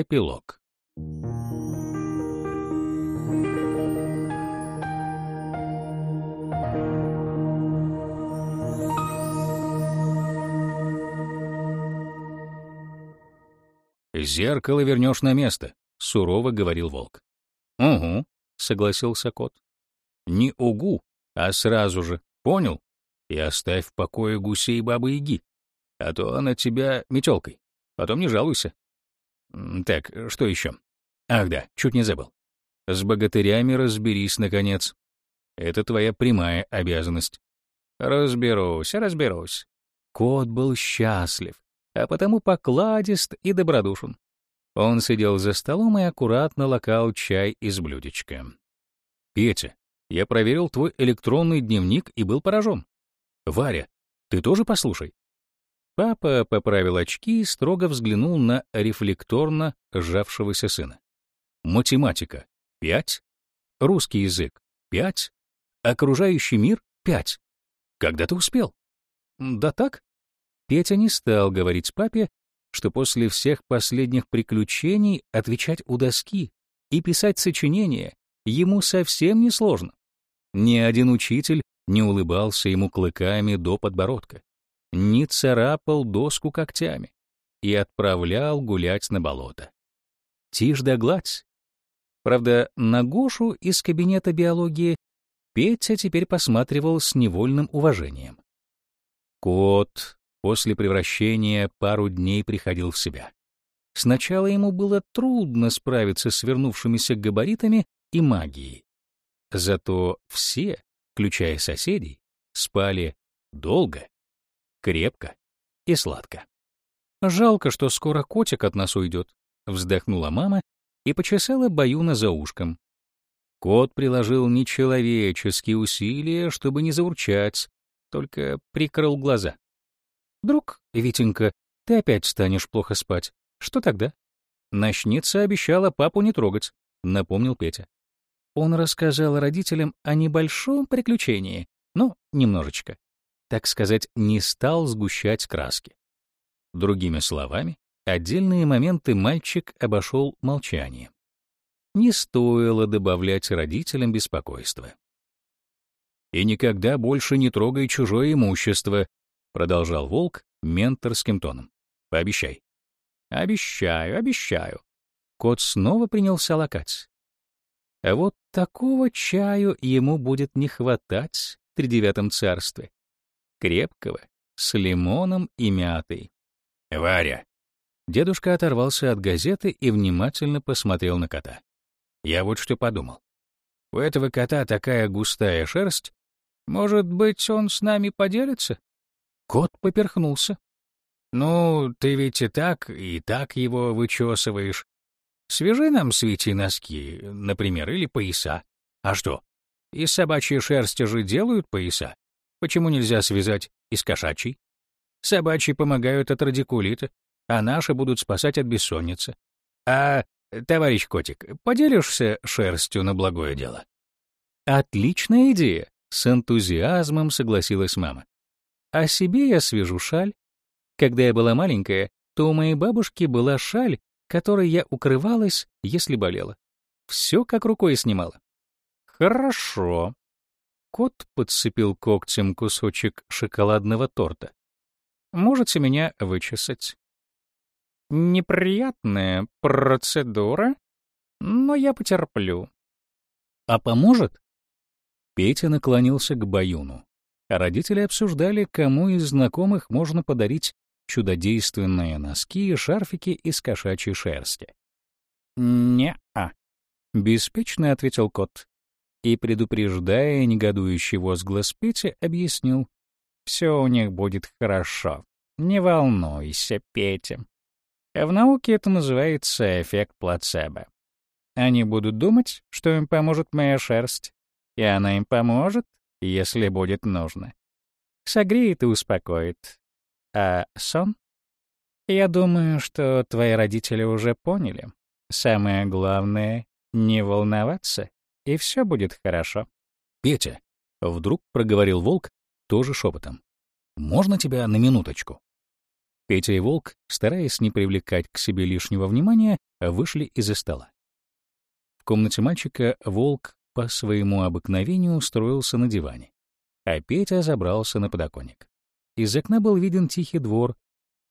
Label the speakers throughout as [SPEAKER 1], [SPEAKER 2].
[SPEAKER 1] Эпилог. «Зеркало вернешь на место», — сурово говорил волк. «Угу», — согласился кот. «Не угу, а сразу же, понял? И оставь в покое гусей бабы-яги, а то она тебя метелкой. Потом не жалуйся». «Так, что еще? Ах да, чуть не забыл. С богатырями разберись, наконец. Это твоя прямая обязанность». «Разберусь, разберусь». Кот был счастлив а потому покладист и добродушен. Он сидел за столом и аккуратно лакал чай из блюдечка. «Петя, я проверил твой электронный дневник и был поражен. Варя, ты тоже послушай». Папа поправил очки и строго взглянул на рефлекторно сжавшегося сына. Математика — пять, русский язык — пять, окружающий мир — пять. Когда ты успел? Да так, Петя не стал говорить папе, что после всех последних приключений отвечать у доски и писать сочинения ему совсем не сложно. Ни один учитель не улыбался ему клыками до подбородка, не царапал доску когтями и отправлял гулять на болото. Тишь да гладь. Правда, на Гошу из кабинета биологии Петя теперь посматривал с невольным уважением. Кот После превращения пару дней приходил в себя. Сначала ему было трудно справиться с вернувшимися габаритами и магией. Зато все, включая соседей, спали долго, крепко и сладко. «Жалко, что скоро котик от нас уйдет», — вздохнула мама и почесала Баюна за ушком. Кот приложил нечеловеческие усилия, чтобы не заурчать, только прикрыл глаза. Вдруг, Витенька, ты опять станешь плохо спать. Что тогда? Ночница обещала папу не трогать, напомнил Петя. Он рассказал родителям о небольшом приключении, ну, немножечко. Так сказать, не стал сгущать краски. Другими словами, отдельные моменты мальчик обошел молчанием. Не стоило добавлять родителям беспокойства. «И никогда больше не трогай чужое имущество», продолжал волк менторским тоном. Пообещай. Обещаю, обещаю. Кот снова принялся лакать. А вот такого чаю ему будет не хватать в тридевятом царстве. Крепкого, с лимоном и мятой. Варя. Дедушка оторвался от газеты и внимательно посмотрел на кота. Я вот что подумал. У этого кота такая густая шерсть. Может быть, он с нами поделится? Кот поперхнулся. «Ну, ты ведь и так, и так его вычесываешь. Свяжи нам свети носки, например, или пояса. А что? Из собачьей шерсти же делают пояса. Почему нельзя связать из кошачьей? Собачьи помогают от радикулита, а наши будут спасать от бессонницы. А, товарищ котик, поделишься шерстью на благое дело?» «Отличная идея!» — с энтузиазмом согласилась мама. О себе я свяжу шаль. Когда я была маленькая, то у моей бабушки была шаль, которой я укрывалась, если болела. Все как рукой снимала. Хорошо. Кот подцепил когтем кусочек шоколадного торта. Можете меня вычесать. Неприятная процедура, но я потерплю. А поможет? Петя наклонился к Баюну а родители обсуждали, кому из знакомых можно подарить чудодейственные носки и шарфики из кошачьей шерсти. «Не-а», — беспечно ответил кот. И, предупреждая негодующий возглас Пети, объяснил. «Все у них будет хорошо. Не волнуйся, Петя. В науке это называется эффект плацебо. Они будут думать, что им поможет моя шерсть, и она им поможет, если будет нужно. Согреет и успокоит. А сон? Я думаю, что твои родители уже поняли. Самое главное — не волноваться, и все будет хорошо.
[SPEAKER 2] «Петя», — вдруг проговорил волк, тоже шепотом, — «можно тебя на минуточку?»
[SPEAKER 1] Петя и Волк, стараясь не привлекать к себе лишнего внимания, вышли из-за стола. В комнате мальчика Волк по своему обыкновению устроился на диване, а Петя забрался на подоконник. Из окна был виден тихий двор,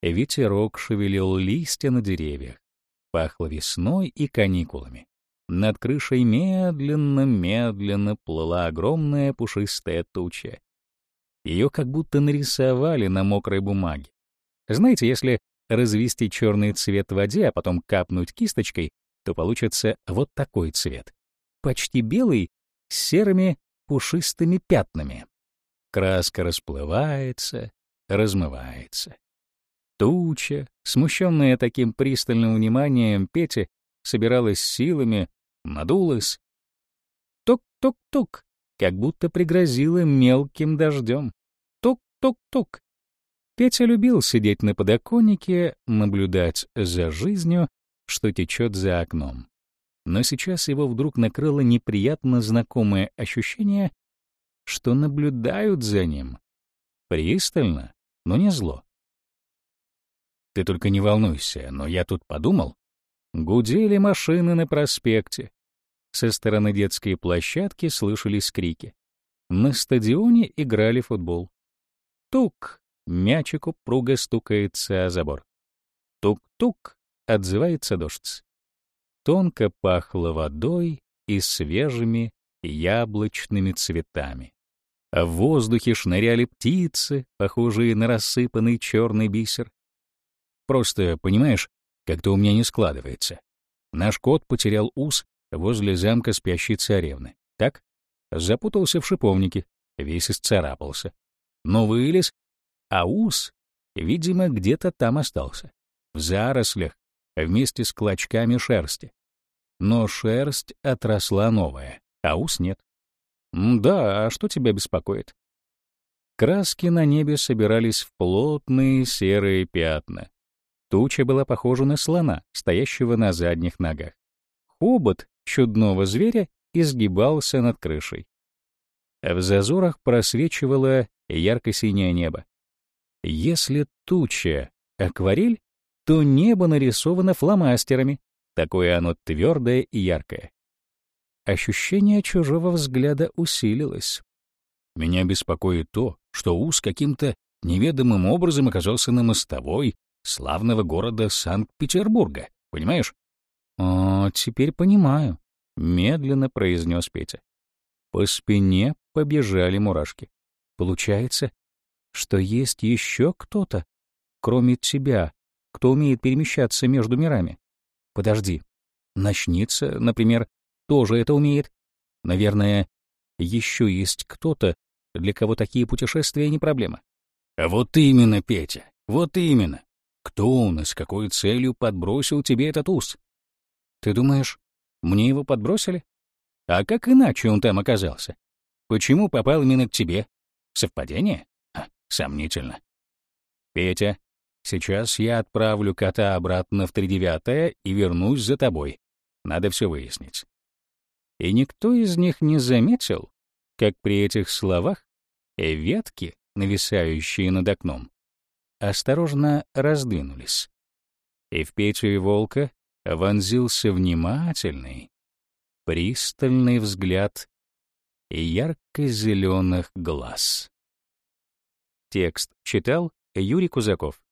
[SPEAKER 1] ветерок шевелил листья на деревьях, пахло весной и каникулами. Над крышей медленно-медленно плыла огромная пушистая туча. Ее как будто нарисовали на мокрой бумаге. Знаете, если развести черный цвет в воде, а потом капнуть кисточкой, то получится вот такой цвет. Почти белый, с серыми пушистыми пятнами. Краска расплывается, размывается. Туча, смущенная таким пристальным вниманием Пети, собиралась силами, надулась. Тук-тук-тук, как будто пригрозила мелким дождем. Тук-тук-тук. Петя любил сидеть на подоконнике, наблюдать за жизнью, что течет за окном. Но сейчас его вдруг накрыло неприятно знакомое ощущение, что наблюдают за ним. Пристально, но не зло. Ты только не волнуйся, но я тут подумал. Гудели машины на проспекте. Со стороны детской площадки слышались крики. На стадионе играли футбол. Тук! Мячик упруго стукается о забор. Тук-тук! Отзывается дождь. Тонко пахло водой и свежими яблочными цветами. В воздухе шныряли птицы, похожие на рассыпанный черный бисер. Просто, понимаешь, как-то у меня не складывается. Наш кот потерял ус возле замка спящей царевны. Так? Запутался в шиповнике, весь исцарапался. Но вылез, а ус, видимо, где-то там остался. В зарослях, вместе с клочками шерсти. Но шерсть отросла новая, а ус нет. Да, а что тебя беспокоит? Краски на небе собирались в плотные серые пятна. Туча была похожа на слона, стоящего на задних ногах. Хобот чудного зверя изгибался над крышей. В зазорах просвечивало ярко-синее небо. Если туча — акварель, то небо нарисовано фломастерами, такое оно твердое и яркое. Ощущение чужого взгляда усилилось. Меня беспокоит то, что Ус каким-то неведомым образом оказался на мостовой славного города Санкт-Петербурга, понимаешь? «О, теперь понимаю», — медленно произнес Петя. По спине побежали мурашки. Получается, что есть еще кто-то, кроме тебя, кто умеет перемещаться между мирами. Подожди. Ночница, например, тоже это умеет. Наверное, еще есть кто-то, для кого такие путешествия не проблема. А вот именно, Петя, вот именно. Кто он и с какой целью подбросил тебе этот ус? Ты думаешь, мне его подбросили? А как иначе он там оказался? Почему попал именно к тебе? Совпадение? Ха, сомнительно. Петя, Сейчас я отправлю кота обратно в тридевятое и вернусь за тобой. Надо все выяснить. И никто из них не заметил, как при этих словах ветки, нависающие над окном, осторожно раздвинулись. И в Петю и Волка вонзился внимательный, пристальный взгляд ярко-зеленых глаз. Текст читал Юрий Кузаков.